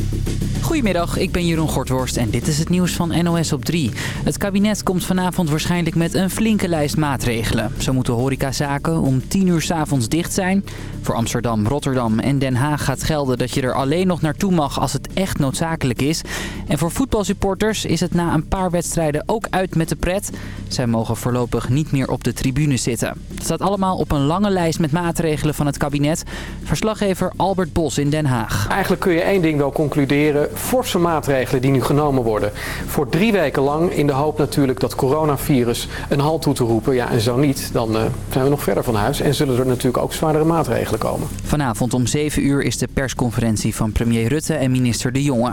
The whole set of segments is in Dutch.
thank you Goedemiddag, ik ben Jeroen Gortworst en dit is het nieuws van NOS op 3. Het kabinet komt vanavond waarschijnlijk met een flinke lijst maatregelen. Zo moeten horecazaken om 10 uur s'avonds dicht zijn. Voor Amsterdam, Rotterdam en Den Haag gaat gelden dat je er alleen nog naartoe mag als het echt noodzakelijk is. En voor voetbalsupporters is het na een paar wedstrijden ook uit met de pret. Zij mogen voorlopig niet meer op de tribune zitten. Het staat allemaal op een lange lijst met maatregelen van het kabinet. Verslaggever Albert Bos in Den Haag. Eigenlijk kun je één ding wel concluderen forse maatregelen die nu genomen worden. Voor drie weken lang in de hoop natuurlijk dat coronavirus een halt toe te roepen. Ja, en zo niet, dan uh, zijn we nog verder van huis. En zullen er natuurlijk ook zwaardere maatregelen komen. Vanavond om 7 uur is de persconferentie van premier Rutte en minister De Jonge.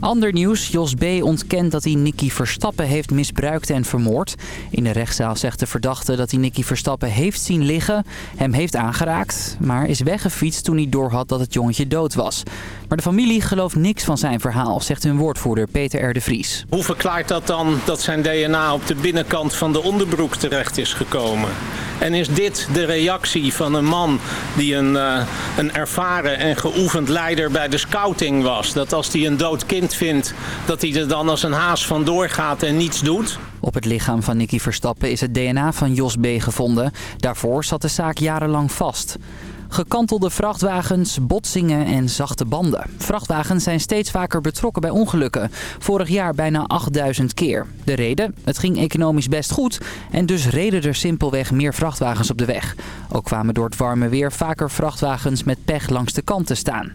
Ander nieuws, Jos B. ontkent dat hij Nicky Verstappen heeft misbruikt en vermoord. In de rechtszaal zegt de verdachte dat hij Nicky Verstappen heeft zien liggen, hem heeft aangeraakt... maar is weggefietst toen hij doorhad dat het jongetje dood was. Maar de familie gelooft niks van zijn verhaal, zegt hun woordvoerder Peter R. de Vries. Hoe verklaart dat dan dat zijn DNA op de binnenkant van de onderbroek terecht is gekomen? En is dit de reactie van een man die een, uh, een ervaren en geoefend leider bij de scouting was? Dat als hij een dood kind vindt, dat hij er dan als een haas vandoor gaat en niets doet? Op het lichaam van Nicky Verstappen is het DNA van Jos B. gevonden. Daarvoor zat de zaak jarenlang vast. Gekantelde vrachtwagens, botsingen en zachte banden. Vrachtwagens zijn steeds vaker betrokken bij ongelukken. Vorig jaar bijna 8000 keer. De reden? Het ging economisch best goed en dus reden er simpelweg meer vrachtwagens op de weg. Ook kwamen door het warme weer vaker vrachtwagens met pech langs de kant te staan.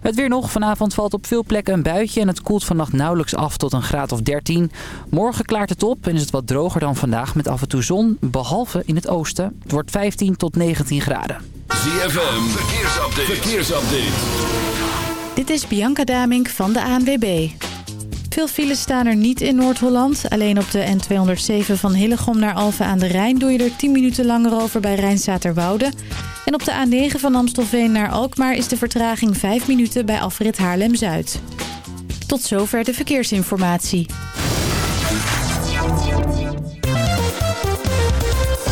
Het weer nog. Vanavond valt op veel plekken een buitje en het koelt vannacht nauwelijks af tot een graad of 13. Morgen klaart het op en is het wat droger dan vandaag met af en toe zon, behalve in het oosten. Het wordt 15 tot 19 graden. ZFM, verkeersupdate. verkeersupdate. Dit is Bianca Damink van de ANWB. Veel files staan er niet in Noord-Holland. Alleen op de N207 van Hillegom naar Alphen aan de Rijn... doe je er 10 minuten langer over bij Rijnstaterwoude. En op de A9 van Amstelveen naar Alkmaar... is de vertraging 5 minuten bij afrit Haarlem-Zuid. Tot zover de verkeersinformatie.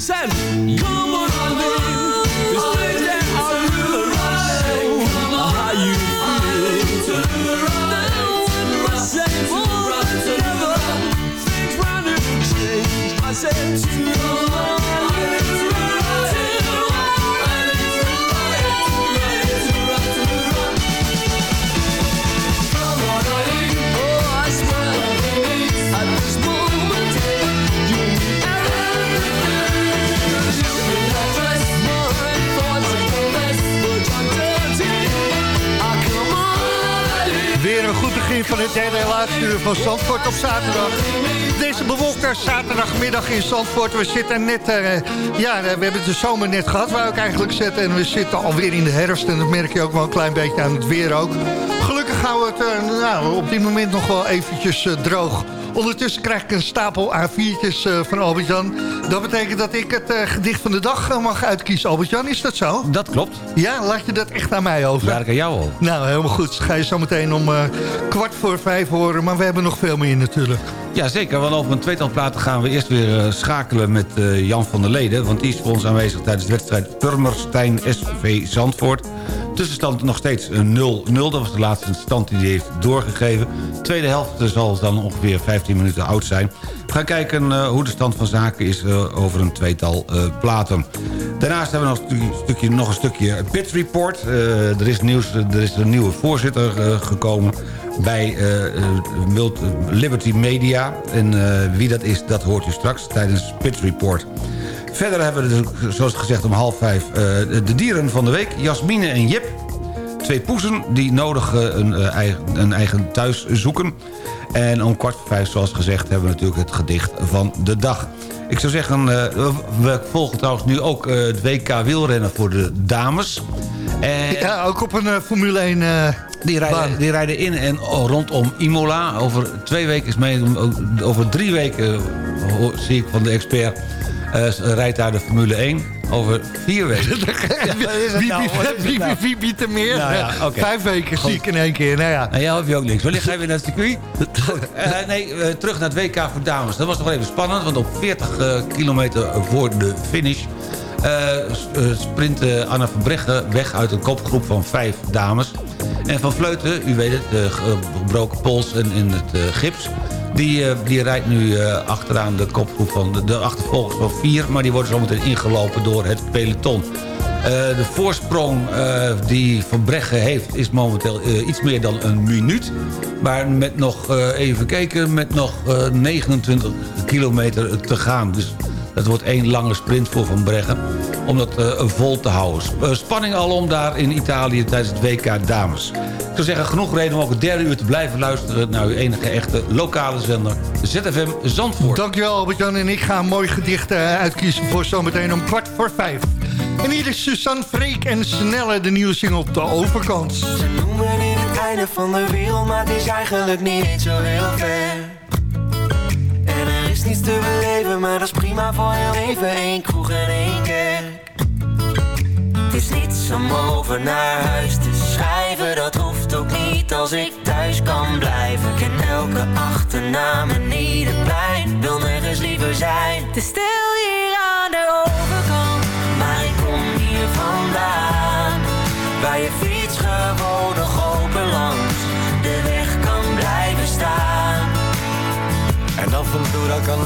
Zelf van het derde en laatste van Zandvoort op zaterdag. Deze bewolkte zaterdagmiddag in Zandvoort. We zitten net, uh, ja, we hebben de zomer net gehad, waar ik eigenlijk zitten. En we zitten alweer in de herfst en dat merk je ook wel een klein beetje aan het weer ook. Gelukkig gaan we het uh, nou, op dit moment nog wel eventjes droog. Ondertussen krijg ik een stapel A4'tjes uh, van Albert-Jan. Dat betekent dat ik het uh, gedicht van de dag uh, mag uitkiezen. Albert-Jan, is dat zo? Dat klopt. Ja, laat je dat echt aan mij over? Ja, ik aan jou al. Nou, helemaal goed. Ga je zo meteen om kwart voor vijf horen. Maar we hebben nog veel meer natuurlijk. Ja, zeker. Want over een tweetal platen gaan we eerst weer schakelen met Jan van der Leden. Want die is voor ons aanwezig tijdens de wedstrijd Purmerstein SV Zandvoort. Tussenstand nog steeds 0-0. Dat was de laatste stand die hij heeft doorgegeven. De tweede helft zal dan ongeveer 15 minuten oud zijn. We gaan kijken uh, hoe de stand van zaken is uh, over een tweetal platen. Daarnaast hebben we nog een stukje, nog een stukje Pit Report. er, is nieuws, er is een nieuwe voorzitter gekomen bij Liberty Media. En wie dat is, dat hoort u straks tijdens Pit Report. Verder hebben we, dus, zoals gezegd om half vijf... de dieren van de week, Jasmine en Jip. Twee poezen die nodig een, eigen, een eigen thuis zoeken. En om kwart voor vijf, zoals gezegd, hebben we natuurlijk het gedicht van de dag. Ik zou zeggen, we volgen trouwens nu ook het WK wielrennen voor de dames. En ja, ook op een Formule 1 uh, die rijden, die rijden in en rondom Imola. Over twee weken is mee, over drie weken zie ik van de expert rijdt daar de Formule 1 over vier weken. wie, nou? wie, wie, wie, biedt er meer? Nou ja, okay. Vijf weken zie ik in één keer. Nou ja. En jij heb je ook niks. Wanneer ga je weer naar het circuit? uh, nee, uh, terug naar het WK voor dames. Dat was nog even spannend, want op 40 kilometer voor de finish... sprint Anna van Breggen weg uit een kopgroep van vijf dames. En Van Vleuten, u weet het, de gebroken pols en in het gips... Die, uh, die rijdt nu uh, achteraan de kopgroep van de, achtervolgers van vier... maar die worden zometeen ingelopen door het peloton. Uh, de voorsprong die Van Breggen heeft is momenteel iets meer dan een minuut. Maar met nog, even kijken, met nog 29 kilometer te gaan. Dus dat wordt één lange sprint voor Van Breggen. Om dat vol te houden. spanning alom daar in Italië tijdens het WK Dames zou zeggen, genoeg reden om ook het derde uur te blijven luisteren... naar uw enige echte lokale zender, ZFM Zandvoort. Dankjewel Albert-Jan en ik ga een mooi gedicht uh, uitkiezen voor zometeen om kwart voor vijf. En hier is Suzanne Freek en Snelle, de nieuwe single op de overkant. Ze noemen in het einde van de wereld, maar het is eigenlijk niet zo heel ver. Is niets te beleven, maar dat is prima voor heel even. één kroeg en één kerk. Het is niets om over naar huis te schrijven, dat hoeft ook niet als ik thuis kan blijven. Ik ken elke achternaam en ieder plein, wil nergens liever zijn. Te stil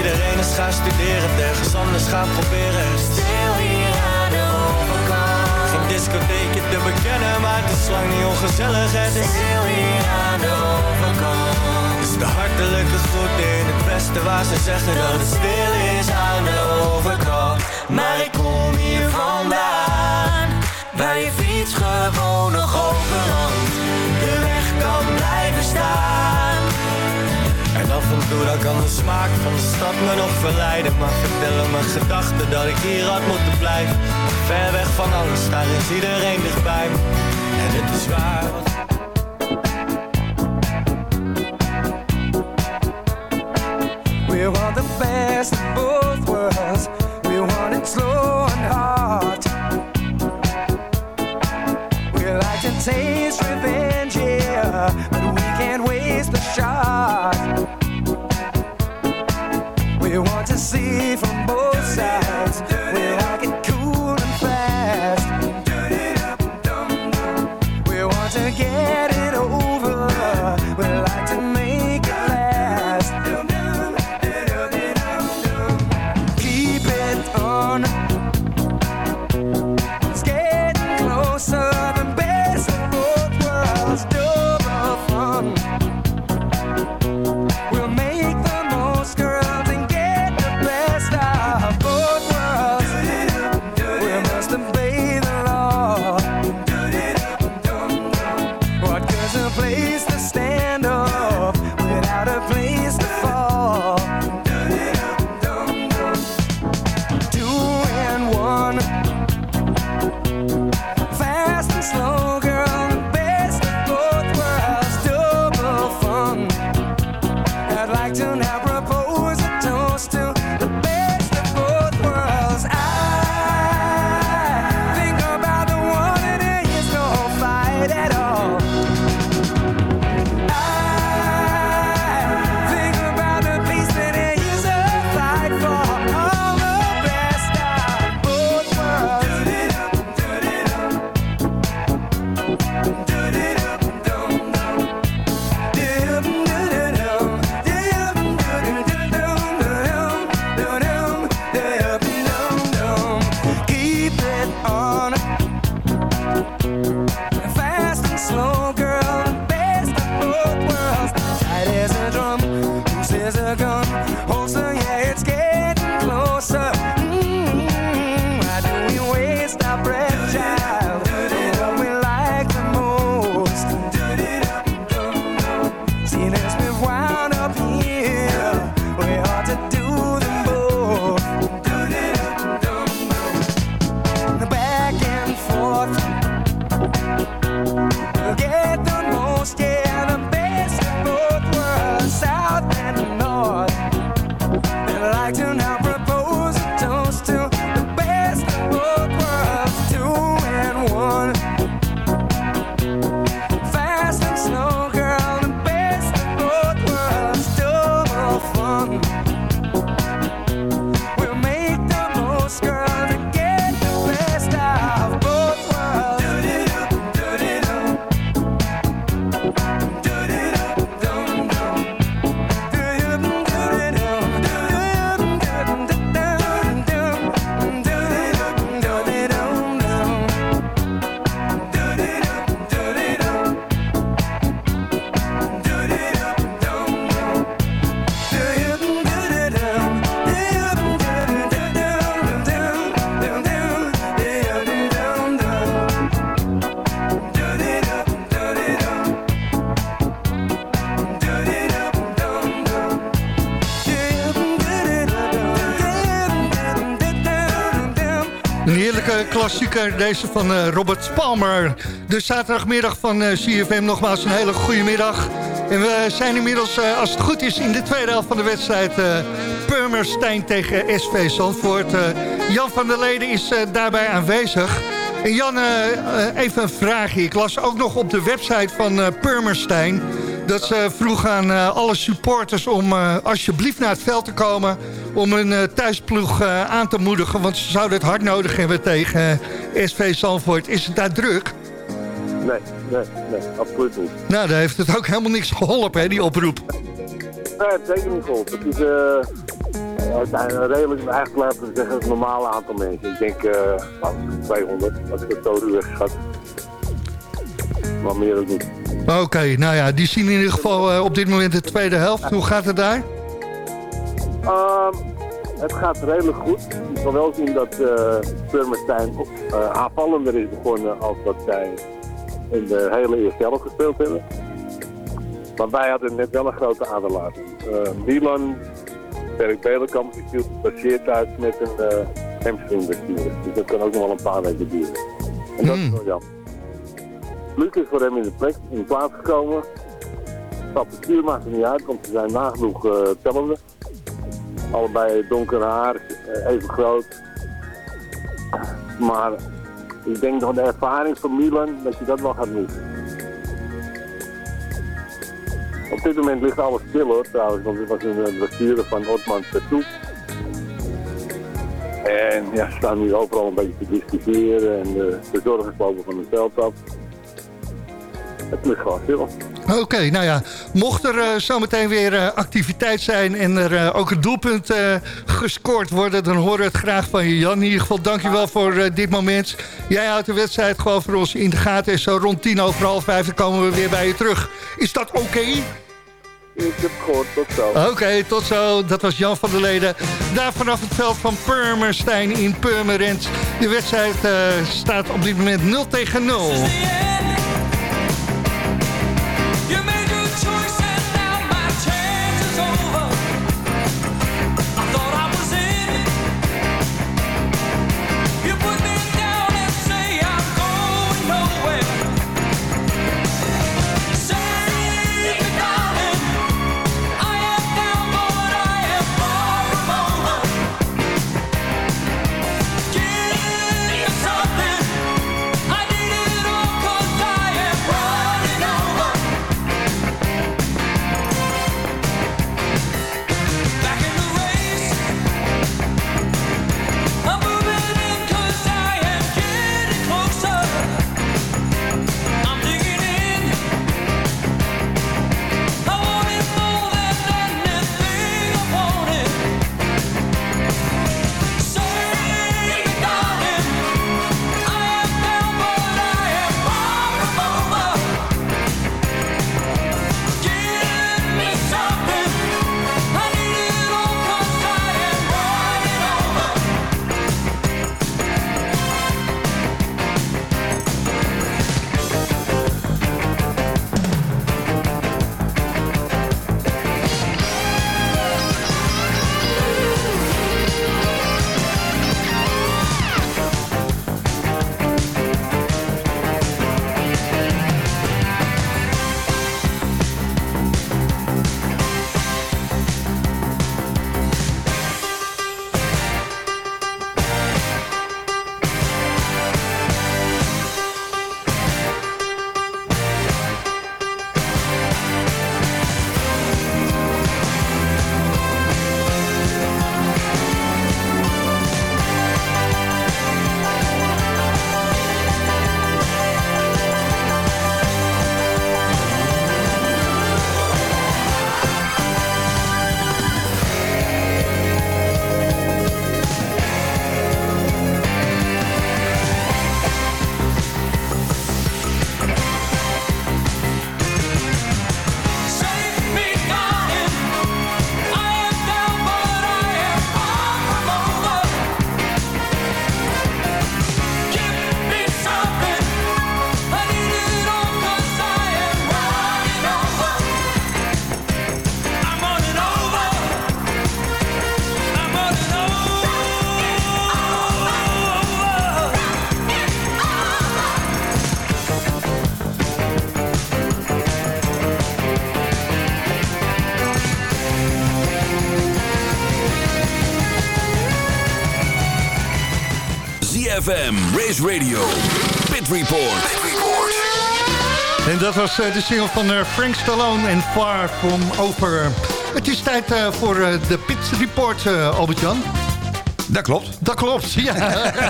Iedereen is gaan studeren, ergens anders gaan proberen. Stil hier aan de overkant. Geen discotheekje te bekennen, maar het is lang niet ongezellig. Het is stil hier aan de overkant. Is de hartelijke groet in het beste waar ze zeggen dat het stil is aan de overkant. Maar ik kom hier. Hoe dan kan de smaak van de stad me nog verleiden. Maar vertellen mijn gedachten dat ik hier had moeten blijven. Ver weg van alles, daar is iedereen dichtbij me. En het is waar. We want the best of klassieker, deze van eh, Robert Palmer. De zaterdagmiddag van eh, CFM nogmaals een hele goede middag. En we zijn inmiddels, eh, als het goed is, in de tweede helft van de wedstrijd... Purmerstein tegen SV Zandvoort. Jan van der Leden is daarbij aanwezig. En Jan, even een vraagje. Ik las ook nog op de website van Purmerstein... Dat ze vroeg aan eh, alle supporters om eh, alsjeblieft naar het veld te komen... om hun eh, thuisploeg aan te moedigen. Want ze zouden het hard nodig hebben tegen SV Zandvoort. Is het daar druk? Nee, nee, nee, absoluut niet. Nou, daar heeft het ook helemaal niks geholpen, hè, die oproep. Nee, het is zeker niet geholpen. Het is uiteindelijk redelijk, eigenlijk laten we zeggen, het normale aantal mensen. Ik denk eh, nou, 200, als ik het zo schat. Maar meer ook niet. Oké, nou ja, die zien in ieder geval eh, op dit moment de tweede helft. Hoe gaat het daar? Ehm, het gaat redelijk goed. Je kan wel zien dat uh, Purmerstein uh, aanvallender is begonnen als dat zij in de hele eerste helft gespeeld hebben. Maar wij hadden net wel een grote aderlating. Uh, Milan, Berk Belenkamp, die viel gepasseerd uit met een uh, hamstringblessure. Dus dat kan ook nog wel een paar weken duren. En dat is wel jammer. Luc is voor hem in de plek, in de plaats gekomen. Stappenstuur maakt er niet uit, want ze zijn nagenoeg uh, tellende. Allebei donker haar, even groot. Maar ik denk dat de ervaring van Milan, dat je dat wel gaat missen. Op dit moment ligt alles stil hoor trouwens, want het was een blessure van Otman Petou. En ja, ze staan nu overal een beetje te discussiëren en de verzorgers lopen van het veld af. Het ligt gewoon stil. Oké, okay, nou ja, mocht er uh, zometeen weer uh, activiteit zijn en er uh, ook een doelpunt gescoord worden, dan horen we het graag van je, Jan. In ieder geval, dankjewel voor dit moment. Jij houdt de wedstrijd gewoon voor ons in de gaten en zo rond tien over half vijf dan komen we weer bij je terug. Is dat oké? Okay? Ik heb gehoord, tot zo. Oké, okay, tot zo. Dat was Jan van der Leden. Daar vanaf het veld van Purmerstein in Purmerend. De wedstrijd staat op dit moment 0 tegen 0. ZFM, Race Radio, Pit Report. Pit Report. En dat was eh, de single van eh, Frank Stallone en Far From Over. Het is tijd eh, voor eh, de Pit Report, eh, Albert-Jan. Dat klopt. Dat klopt, ja.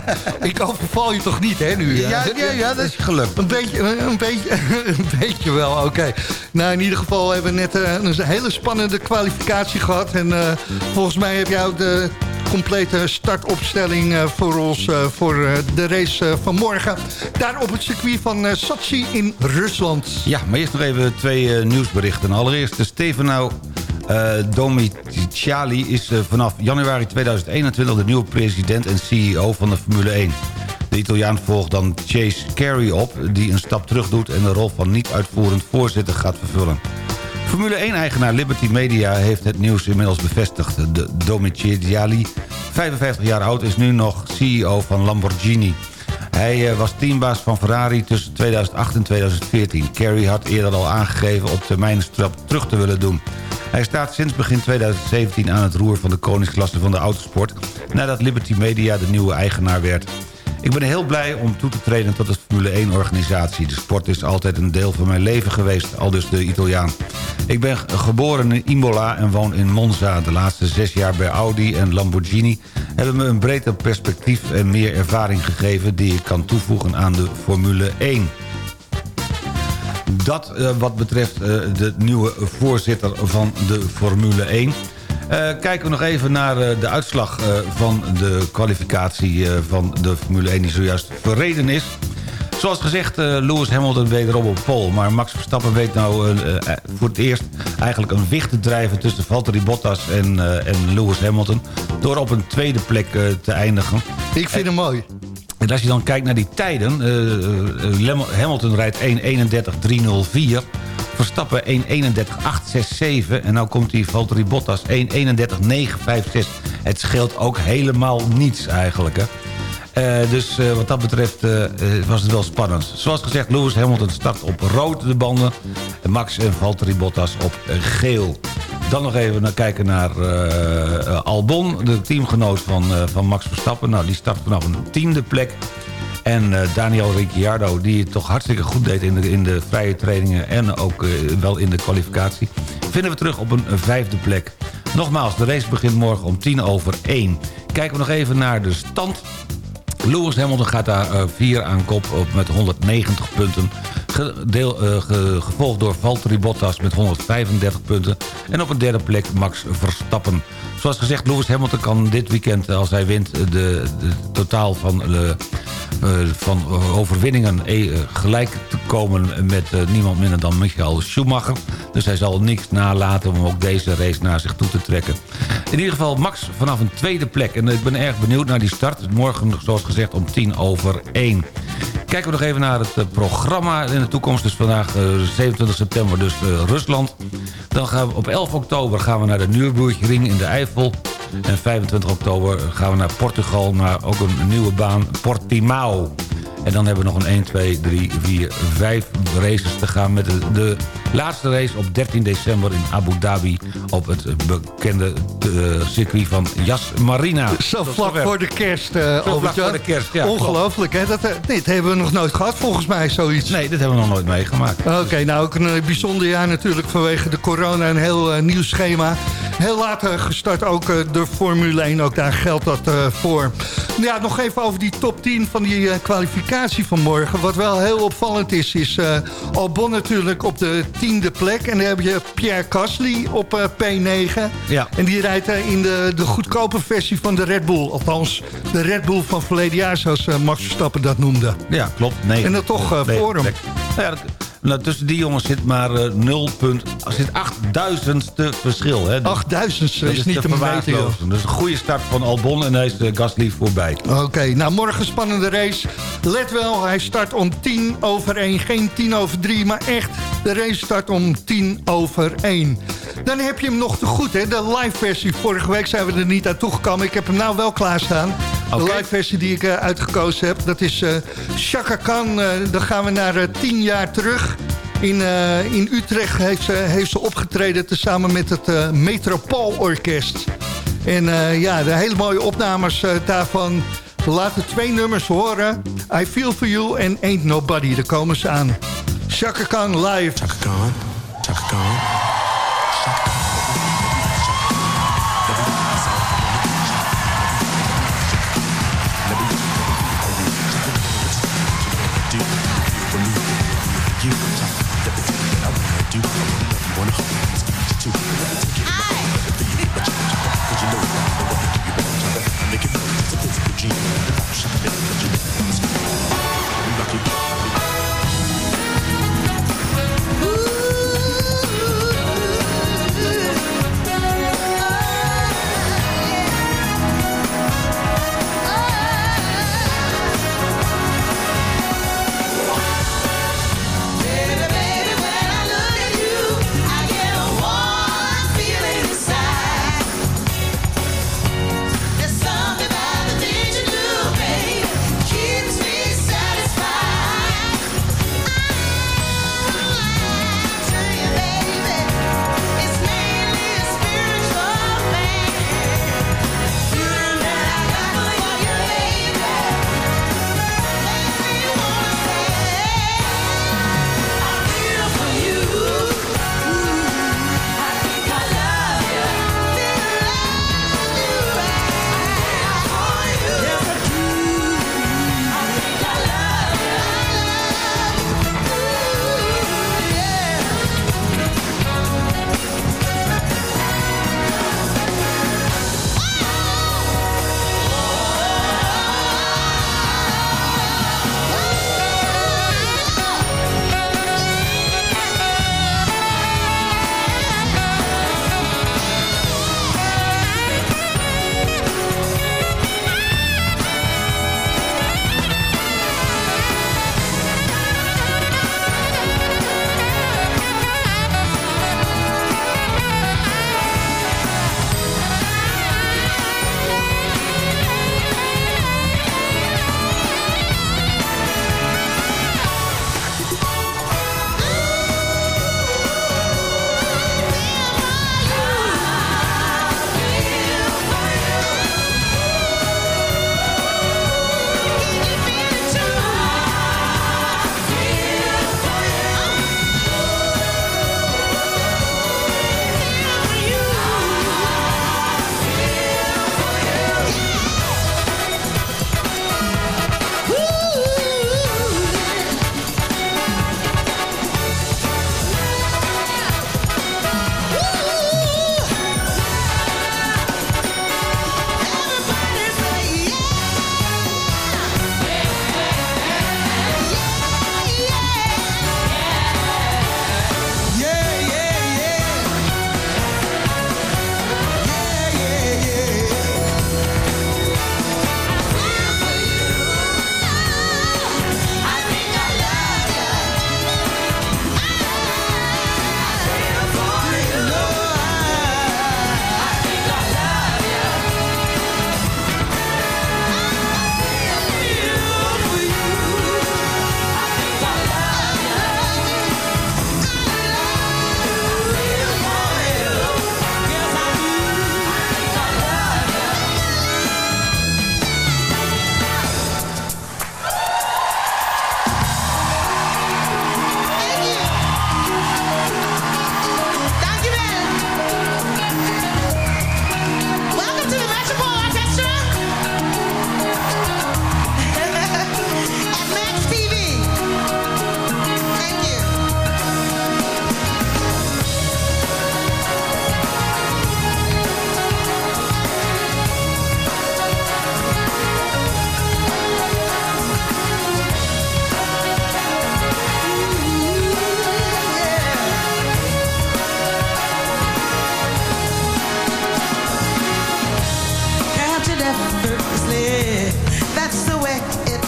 Ik overval je toch niet, hè, nu? Ja, ja, ja, dat is gelukt. Een beetje, een beetje, een beetje wel, oké. Nou, in ieder geval hebben we net eh, een hele spannende kwalificatie gehad. En eh, volgens mij heb jij ook de complete startopstelling eh, voor ons... eh, voor eh, de race eh, van morgen. Daar op het circuit van eh, Sochi in Rusland. Ja, maar eerst nog even twee eh, nieuwsberichten. Allereerst Stefano eh Domiciali is eh, vanaf januari 2021 de nieuwe president en CEO van de Formule 1. De Italiaan volgt dan Chase Carey op, die een stap terug doet... en de rol van niet-uitvoerend voorzitter gaat vervullen. Formule 1-eigenaar Liberty Media heeft het nieuws inmiddels bevestigd. De Domiciali, 55 jaar oud, is nu nog CEO van Lamborghini. Hij eh, was teambaas van Ferrari tussen 2008 en 2014. Carey had eerder al aangegeven op termijn stap terug te willen doen. Hij staat sinds begin 2017 aan het roer van de koningsklasse van de autosport... nadat Liberty Media de nieuwe eigenaar werd. Ik ben heel blij om toe te treden tot de Formule 1-organisatie. De sport is altijd een deel van mijn leven geweest, al dus de Italiaan. Ik ben geboren in Imola en woon in Monza. De laatste zes jaar bij Audi en Lamborghini... hebben me een breder perspectief en meer ervaring gegeven... die ik kan toevoegen aan de Formule 1. Dat eh, wat betreft eh, de nieuwe voorzitter van de Formule 1. Eh, kijken we nog even naar eh, de uitslag eh, van de kwalificatie van de Formule 1 die zojuist verreden is. Zoals gezegd, Lewis Hamilton wederom op pole. Maar Max Verstappen weet nou voor het eerst eigenlijk een wicht te drijven... tussen Valtteri Bottas en, en Lewis Hamilton... door op een tweede plek te eindigen. Ik vind hem mooi. En als je dan kijkt naar die tijden... Hamilton rijdt 1.31.304... Verstappen 1.31.867... en nou komt die Valtteri Bottas 1.31.956. Het scheelt ook helemaal niets eigenlijk, hè. Eh, dus eh, wat dat betreft eh, was het wel spannend. Zoals gezegd, Lewis Hamilton start op rood de banden. En Max en Valtteri Bottas op geel. Dan nog even naar kijken naar Albon, de teamgenoot van, van Max Verstappen. Nou, die start vanaf een tiende plek. En eh, Daniel Ricciardo, die het toch hartstikke goed deed in de, in de vrije trainingen... en ook eh, wel in de kwalificatie, vinden we terug op een vijfde plek. Nogmaals, de race begint morgen om tien over één. Kijken we nog even naar de stand Lewis Hamilton gaat daar eh, vier aan kop op met 190 punten. Eh, ge- gevolgd door Valtteri Bottas met 135 punten. En op een derde plek Max Verstappen. Zoals gezegd, Lewis Hamilton kan dit weekend, eh, als hij wint... de, de totaal van, eh, eh, van overwinningen eh, gelijk te komen met eh, niemand minder dan Michael Schumacher. Dus hij zal niks nalaten om ook deze race naar zich toe te trekken. In ieder geval Max vanaf een tweede plek. En ik ben erg benieuwd naar die start. Morgen, zoals gezegd, om tien over één. Kijken we nog even naar het eh, programma in de toekomst. Dus vandaag eh, 27 september dus eh, Rusland. Dan gaan we op 11 oktober gaan we naar de Nürburgring in de Eifel. En 25 oktober gaan we naar Portugal, naar ook een nieuwe baan, Portimao. En dan hebben we nog een 1, 2, 3, 4, 5 races te gaan... met de, de laatste race op 13 december in Abu Dhabi... op het bekende eh, circuit van Yas Marina. Zo vlak voor de kerst, eh Zo vlak voor de kerst, ja. Ongelooflijk, hè? Dat, eh, dat hebben we nog nooit gehad, volgens mij, zoiets. Nee, dit hebben we nog nooit meegemaakt. Oké, nou ook een bijzonder jaar natuurlijk vanwege de corona. Een heel nieuw schema. Heel laat eh, gestart ook eh, de Formule 1. Ook daar geldt dat eh, voor. Ja, nog even over die top 10 van die eh, kwalificatie van morgen. Wat wel heel opvallend is, is Albon natuurlijk op de tiende plek. En dan heb je Pierre Gasly op eh, P9. Ja. En die rijdt in de, de goedkope versie van de Red Bull. Althans, de Red Bull van verleden jaar, zoals Max Verstappen dat noemde. Ja, klopt. Nee. En dat toch Nee, voor hem. Nou ja, dat- nou, tussen die jongens zit maar eh 0 punt... Er zit 8000ste verschil. Hè. Dus 8000 dat is niet te joh. verwaarlozen. Dus een goede start van Albon en hij is de Gasly voorbij. Oké, nou morgen spannende race. Let wel, hij start om tien over één. Geen tien over drie, maar echt, de race start om tien over één. Dan heb je hem nog te goed, hè? De live versie. Vorige week zijn we er niet aan toegekomen. Ik heb hem nou wel klaarstaan. De live versie die ik eh, uitgekozen heb. Dat is eh Chaka Khan. eh, dan gaan we naar eh, tien jaar terug. In, eh, in Utrecht heeft ze, heeft ze opgetreden... tezamen met het eh Metropoolorkest. En eh, ja, de hele mooie opnames eh, daarvan. We laten twee nummers horen. I Feel For You en Ain't Nobody. Daar komen ze aan. Chaka Khan live. Chaka Khan, Chaka Khan.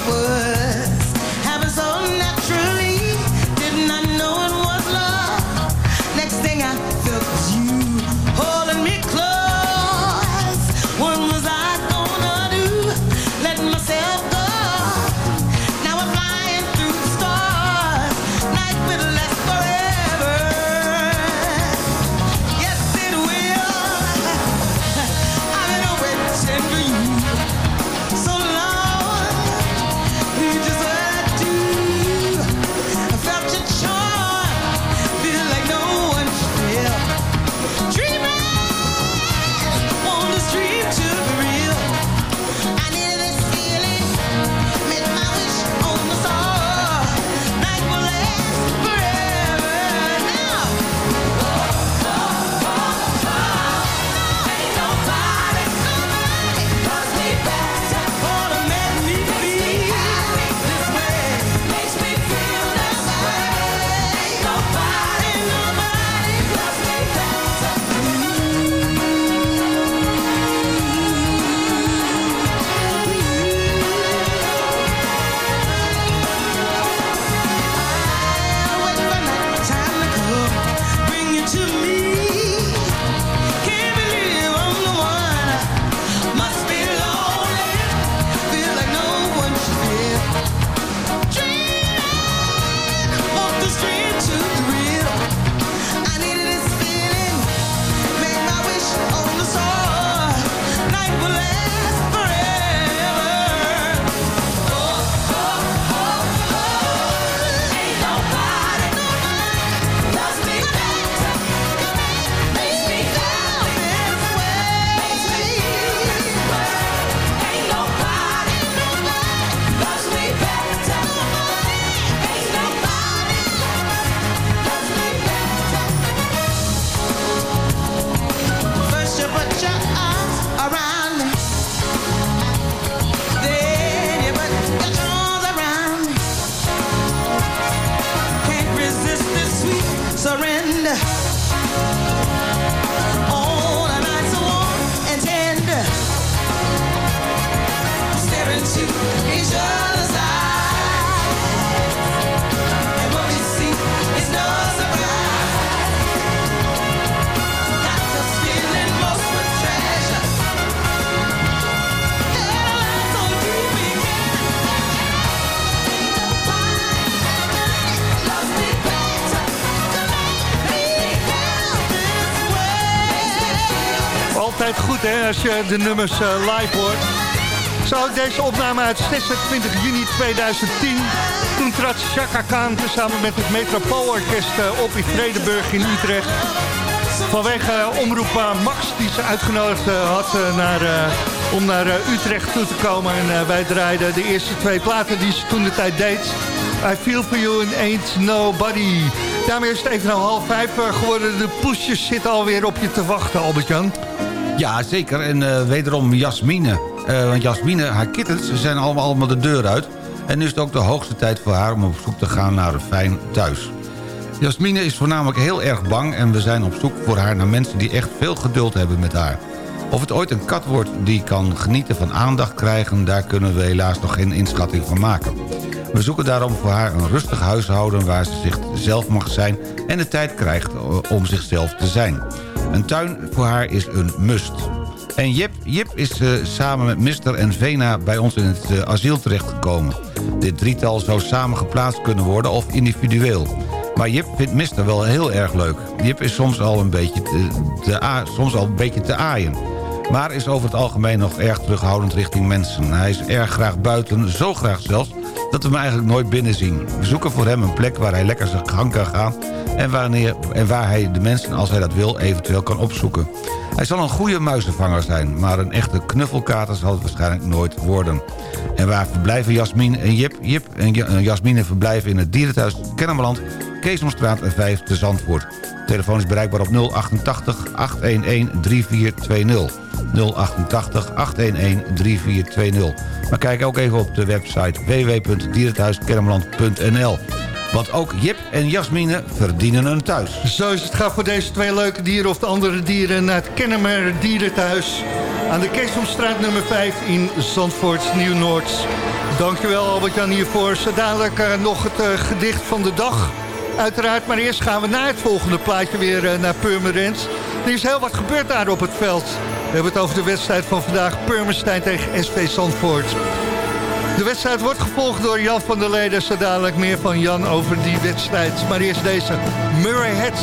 would. De nummers eh, live hoort. Zo deze opname uit 26 juni 2010. Toen trad Chaka Khan samen met het Metropoolorkest uh, op in Vredenburg in Utrecht. Vanwege uh, omroep Max die ze uitgenodigd had naar, om naar Utrecht toe te komen. En wij draaiden de eerste twee platen die ze toen de tijd deed. I Feel For You and Ain't Nobody. Daarmee is het even half vijf geworden. De poesjes zitten alweer op je te wachten, Albert-Jan. Ja, zeker. En uh, wederom Jasmine. Uh, want Jasmine, haar kittens zijn allemaal, allemaal de deur uit. En nu is het ook de hoogste tijd voor haar om op zoek te gaan naar een fijn thuis. Jasmine is voornamelijk heel erg bang... en we zijn op zoek voor haar naar mensen die echt veel geduld hebben met haar. Of het ooit een kat wordt die kan genieten van aandacht krijgen... daar kunnen we helaas nog geen inschatting van maken. We zoeken daarom voor haar een rustig huishouden... waar ze zichzelf mag zijn en de tijd krijgt om zichzelf te zijn. Een tuin voor haar is een must. En Jip, Jip is uh, samen met Mister en Vena bij ons in het uh, asiel terechtgekomen. Dit drietal zou samen geplaatst kunnen worden of individueel. Maar Jip vindt Mister wel heel erg leuk. Jip is soms al een beetje te soms al een beetje te aaien. Maar is over het algemeen nog erg terughoudend richting mensen. Hij is erg graag buiten, zo graag zelfs, dat we hem eigenlijk nooit binnen zien. We zoeken voor hem een plek waar hij lekker zijn gang kan gaan... En, wanneer, en waar hij de mensen, als hij dat wil, eventueel kan opzoeken. Hij zal een goede muizenvanger zijn... maar een echte knuffelkater zal het waarschijnlijk nooit worden. En waar verblijven Jasmin en Jip? Jip en Jasmine verblijven in het dierenthuis Kennemerland... Keesomstraat 5 te Zandvoort. telefoon is bereikbaar op 088 811 3420. 088 811 3420. Maar kijk ook even op de website www.dierenthuiskennemerland.nl. Want ook Jip en Jasmine verdienen een thuis. Zo is het gaat voor deze twee leuke dieren of de andere dieren... naar het Kennemer Dierenthuis aan de Keesomstraat nummer 5 in Zandvoort, Nieuw-Noord. Dankjewel Albert-Jan hiervoor. Zo dadelijk uh, nog het uh, gedicht van de dag. Uiteraard, maar eerst gaan we naar het volgende plaatje weer uh, naar Purmerend. Er is heel wat gebeurd daar op het veld. We hebben het over de wedstrijd van vandaag. Purmerstein tegen SV Zandvoort. De wedstrijd wordt gevolgd door Jan van der Leden. Zo dadelijk meer van Jan over die wedstrijd. Maar eerst deze Murray Heads.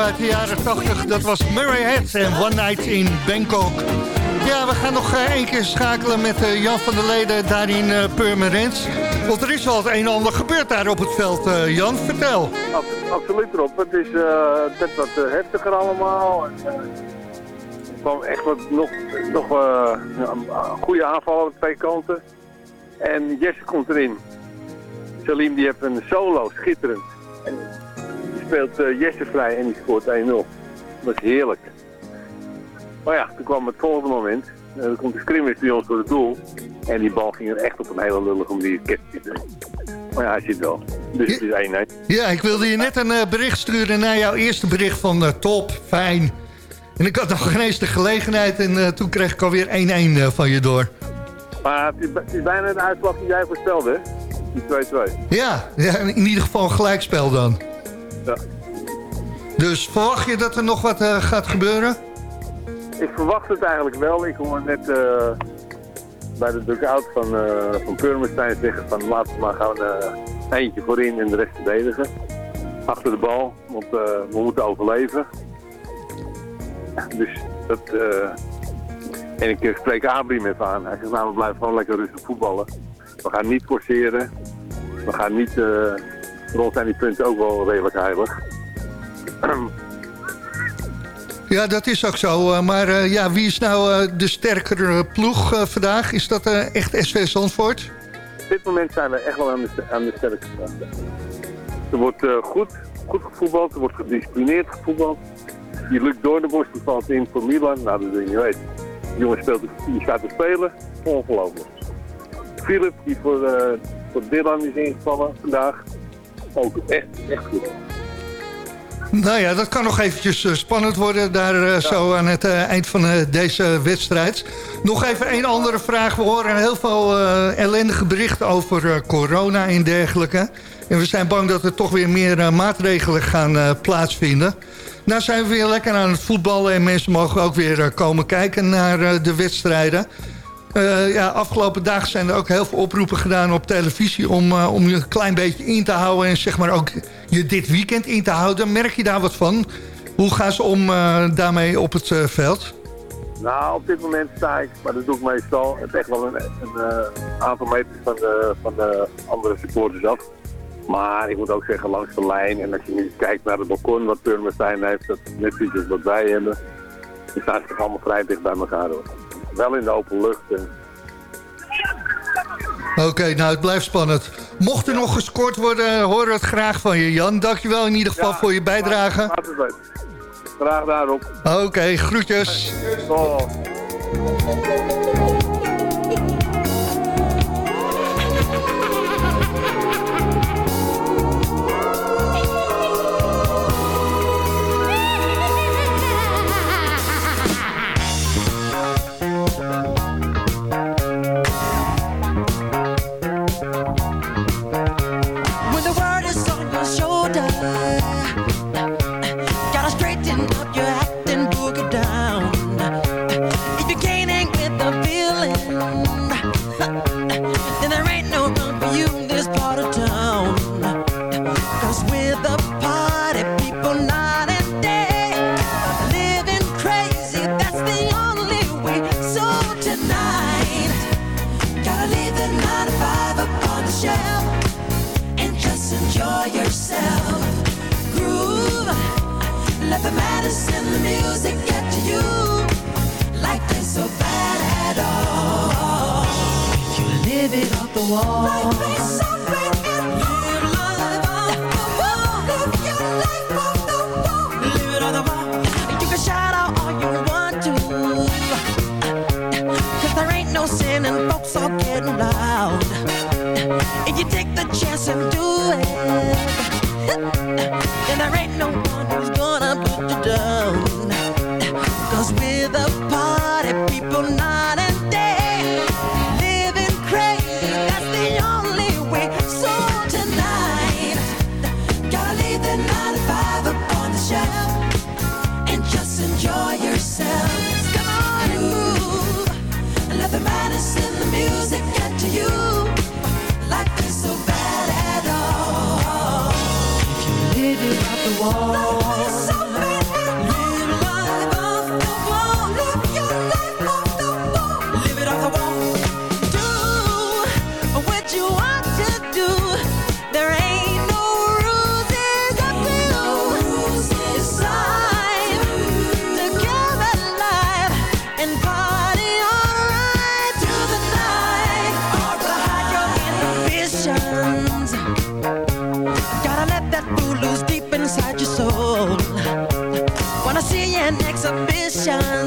uit de jaren 80. Dat was Murray Head en One Night in Bangkok. Ja, we gaan nog eh, één keer schakelen met eh, Jan van der Leden daar in eh, Purmerend. Want er is wel het een en ander gebeurd daar op het veld. Eh, Jan, vertel. Ab- absoluut erop. Het is eh, net wat eh, heftiger allemaal. En, eh, er kwam echt wat nog, nog eh, goede aanval aan twee kanten. En Jesse komt erin. Salim die heeft een solo, schitterend. En die speelt eh, Jesse vrij en die scoort 1-0. Dat is heerlijk. Maar ja, toen kwam het volgende moment. Eh, Er komt een scrimmage bij ons voor het doel. En die bal ging er echt op een hele lullige manier. Maar ja, hij zit wel. Dus het is 1-1. Ja, ik wilde je net een eh, bericht sturen naar jouw eerste bericht van eh, top, fijn. En ik had nog geen eens de gelegenheid en eh, toen kreeg ik alweer 1-1 eh, van je door. Maar het is, bijna de uitslag die jij voorspelde, hè? Die 2-2. Ja, ja, in ieder geval een gelijkspel dan. Ja. Dus verwacht je dat er nog wat gaat gebeuren? Ik verwacht het eigenlijk wel. Ik hoor net bij de dugout van, eh van Purmerstein zeggen van laten we maar gewoon eh, eentje voorin en de rest verdedigen. Achter de bal, want eh, we moeten overleven. Dus dat... en ik spreek Abri even aan. Hij zegt nou we blijven gewoon lekker rustig voetballen. We gaan niet forceren. We gaan niet... voor ons zijn die punten ook wel redelijk heilig. Ja, dat is ook zo. eh, maar eh, ja, wie is nou eh, de sterkere ploeg vandaag? Is dat echt SV Zandvoort? Op dit moment zijn we echt wel aan de, aan de sterkste kant. Er wordt goed, goed gevoetbald, er wordt gedisciplineerd gevoetbald. Die lukt door de borst, die valt in voor Milan. Nou, dat wil je niet weten. Jongen speelt, die staat te spelen, ongelooflijk. Philip, die voor, eh, voor Dylan is ingevallen vandaag. Ook echt, echt goed. Nou ja, dat kan nog eventjes eh, spannend worden daar eh, zo aan het eh, eind van deze wedstrijd. Nog even een andere vraag. We horen heel veel ellendige berichten over corona en dergelijke. En we zijn bang dat er toch weer meer maatregelen gaan plaatsvinden. Nou zijn we weer lekker aan het voetballen en mensen mogen ook weer komen kijken naar de wedstrijden. Eh, ja, afgelopen dagen zijn er ook heel veel oproepen gedaan op televisie... om, eh, om je een klein beetje in te houden en zeg maar ook je dit weekend in te houden. Merk je daar wat van? Hoe gaan ze om eh, daarmee op het veld? Nou, op dit moment sta ik, maar dat doe ik meestal, het echt wel een, een aantal meters van de, van de andere supporters af. Maar ik moet ook zeggen, langs de lijn, en als je nu kijkt naar het balkon wat Purmerstein heeft, dat is net iets als wat wij hebben, dan staan ze toch allemaal vrij dicht bij elkaar hoor. Wel in de open lucht. En, Oké, nou het blijft spannend. Mocht er nog gescoord worden, horen we het graag van je Jan. Dankjewel in ieder geval voor je bijdrage. laat het weten. Graag daarop. Oké, groetjes. Oh. 我。Inside your soul. Wanna see an exhibition?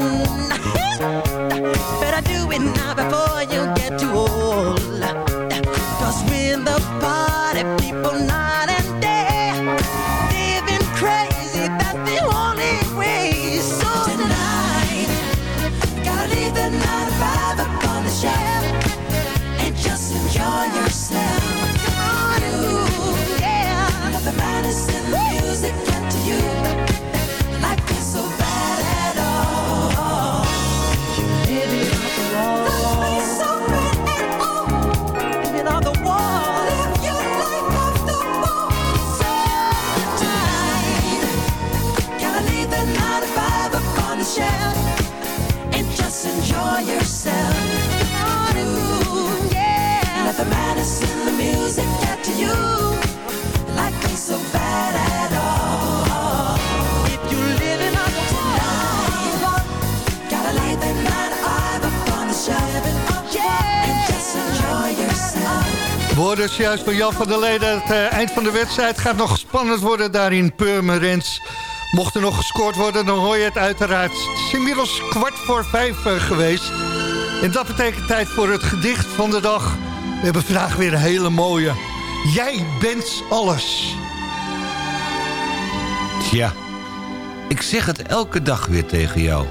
Woorden juist van Jan van der Leden. Het eh, eind van de wedstrijd gaat nog spannend worden daar in. Mocht er nog gescoord worden, dan hoor je het uiteraard. Het is inmiddels kwart voor vijf eh, geweest. En dat betekent tijd voor het gedicht van de dag. We hebben vandaag weer een hele mooie. Jij bent alles. Tja, ik zeg het elke dag weer tegen jou.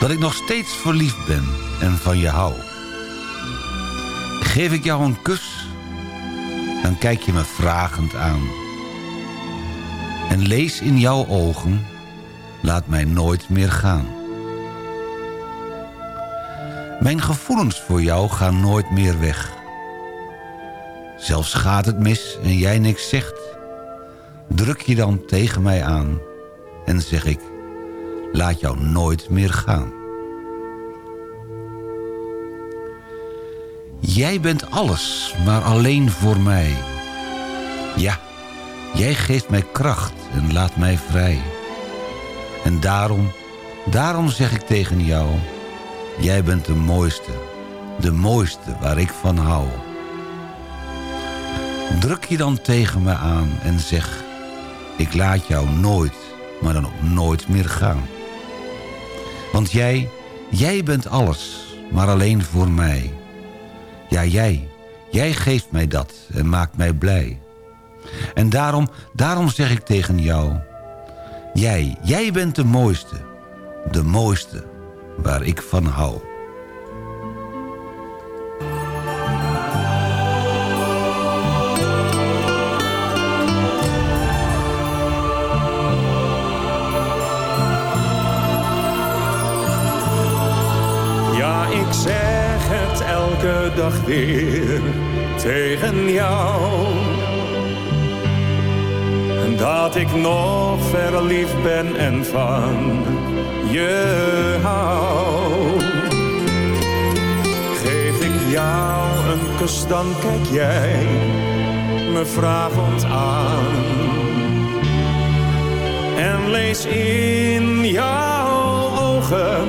Dat ik nog steeds verliefd ben en van je hou. Geef ik jou een kus, dan kijk je me vragend aan. En lees in jouw ogen, laat mij nooit meer gaan. Mijn gevoelens voor jou gaan nooit meer weg. Zelfs gaat het mis en jij niks zegt, druk je dan tegen mij aan en zeg ik, laat jou nooit meer gaan. Jij bent alles, maar alleen voor mij. Ja, jij geeft mij kracht en laat mij vrij. En daarom, daarom zeg ik tegen jou... Jij bent de mooiste, de mooiste waar ik van hou. Druk je dan tegen me aan en zeg... Ik laat jou nooit, maar dan ook nooit meer gaan. Want jij, jij bent alles, maar alleen voor mij. Ja, jij, jij geeft mij dat en maakt mij blij. En daarom, daarom zeg ik tegen jou... Jij, jij bent de mooiste, de mooiste waar ik van hou. weer tegen jou. Dat ik nog verliefd ben en van je hou. Geef ik jou een kus, dan kijk jij me vragend aan. En lees in jouw ogen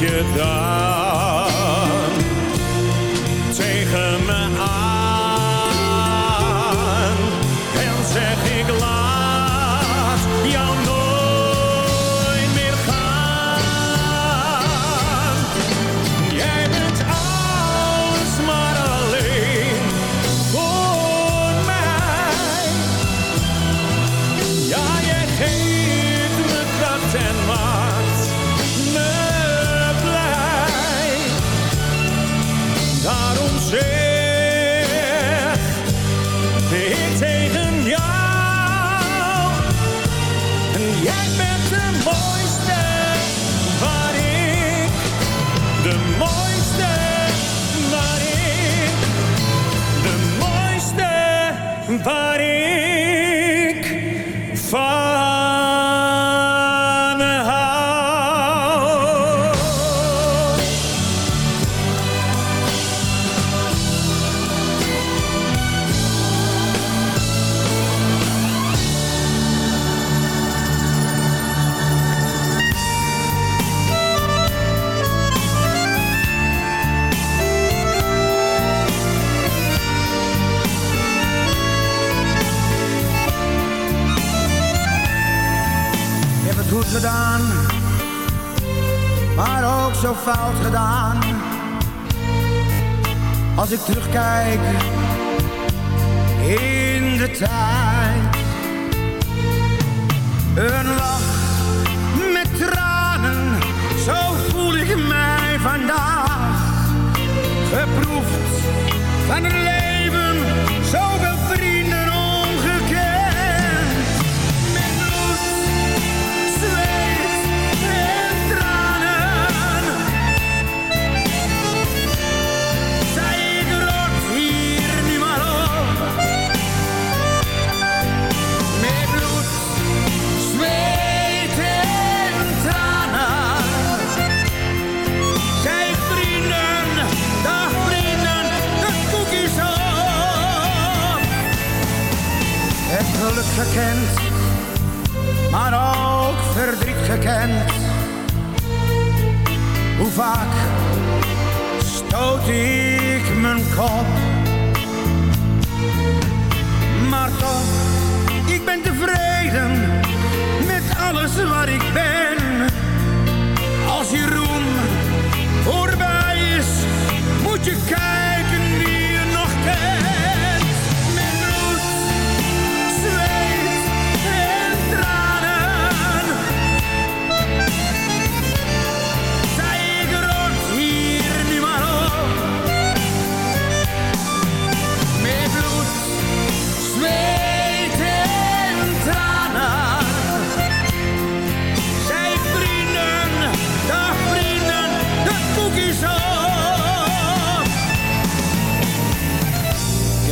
je daar. stoot ik mijn kop. Maar toch, ik ben tevreden met alles waar ik ben. Als je roem voorbij is, moet je kijken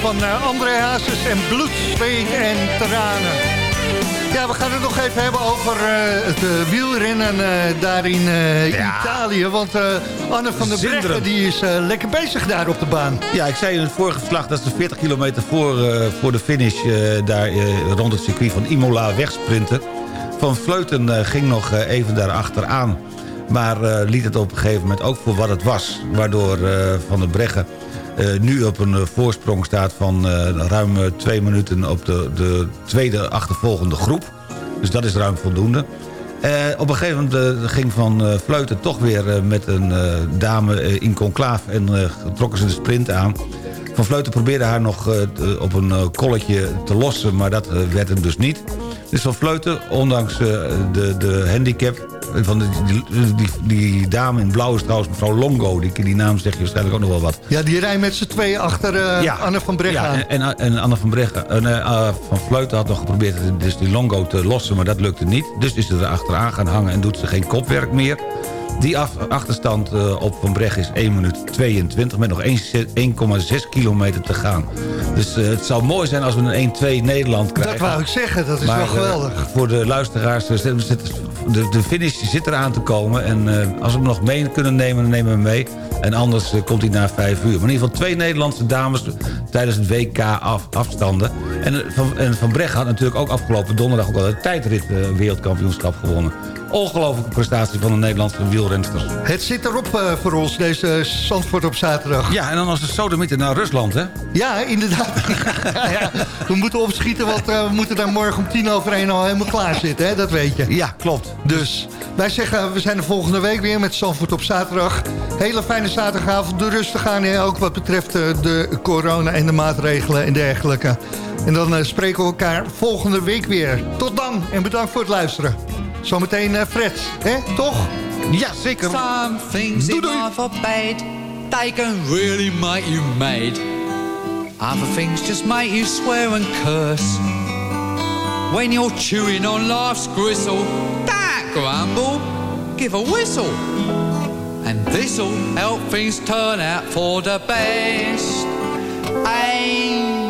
Van eh, André Hazes en Bloed, Zweet en Tranen. Ja, we gaan het nog even hebben over eh, het eh, wielrennen daar in Italië. Want Anne van der. Breggen die is lekker bezig daar op de baan. Ja, ik zei in het vorige verslag dat ze 40 kilometer voor, voor de finish... daar rond het circuit van Imola wegsprinten. Van Vleuten ging nog even daar achteraan. Maar liet het op een gegeven moment ook voor wat het was. Waardoor Van der Breggen nu op een eh, voorsprong staat van eh, ruim eh, twee minuten... op de, de tweede achtervolgende groep. Dus dat is ruim voldoende. Eh, op een gegeven moment eh, ging Van eh, Vleuten toch weer eh, met een eh, dame eh, in conclaaf... en eh, trokken ze de sprint aan. Van Vleuten probeerde haar nog eh, op een eh, kolletje te lossen... maar dat eh, werd hem dus niet. Dus Van Vleuten, ondanks eh, de, de handicap... Van de, die, die, die dame in blauw is trouwens mevrouw Longo. Die, die naam zeg je waarschijnlijk ook nog wel wat. Ja, die rijdt met z'n tweeën achter eh, Anne van Breggen Ja, en, en, en Anne van Breggen, en, eh, eh, van Vleuten had nog geprobeerd dus die Longo te lossen, maar dat lukte niet. Dus is ze er achteraan gaan hangen en doet ze geen kopwerk meer. Die achterstand eh, op Van Breggen is 1 minuut 22 met nog 1 1,6 kilometer te gaan. Dus eh, het zou mooi zijn als we een 1-2 Nederland krijgen. Dat wou ik zeggen, dat is Maar, wel eh, geweldig. voor de luisteraars, de, finish zit eraan te komen. En als we hem nog mee kunnen nemen, dan nemen we hem mee. En anders komt hij na vijf uur. Maar in ieder geval twee Nederlandse dames tijdens het WK af, afstanden. En, van, en Van Brecht had natuurlijk ook afgelopen donderdag... ook al het tijdrit wereldkampioenschap gewonnen. Ongelofelijke prestatie van de Nederlandse wielrensters. Het zit erop eh, voor ons, deze Zandvoort op zaterdag. Ja, en dan als de sodemieter naar Rusland, hè? Ja, inderdaad. ja, we moeten opschieten, want eh, we moeten daar morgen om tien over één al helemaal klaar zitten. Hè? Dat weet je. Ja, klopt. Dus wij zeggen, we zijn de volgende week weer met Zandvoort op zaterdag. Hele fijne zaterdagavond, de rustig aan. Hè? Ook wat betreft eh, de corona en de maatregelen en dergelijke. En dan spreken we elkaar volgende week weer. Tot dan en bedankt voor het luisteren. Zometeen eh, Fred, hè? Toch? Ja, zeker. Some things in life are bad. They can really make you mad. Other things just make you swear and curse. When you're chewing on life's gristle, don't grumble, give a whistle. And this'll help things turn out for the best. And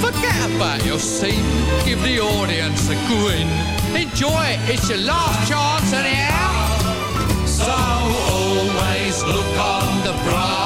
Forget about your scene, give the audience a grin. Enjoy it, it's your last chance anyhow. So always look on the bright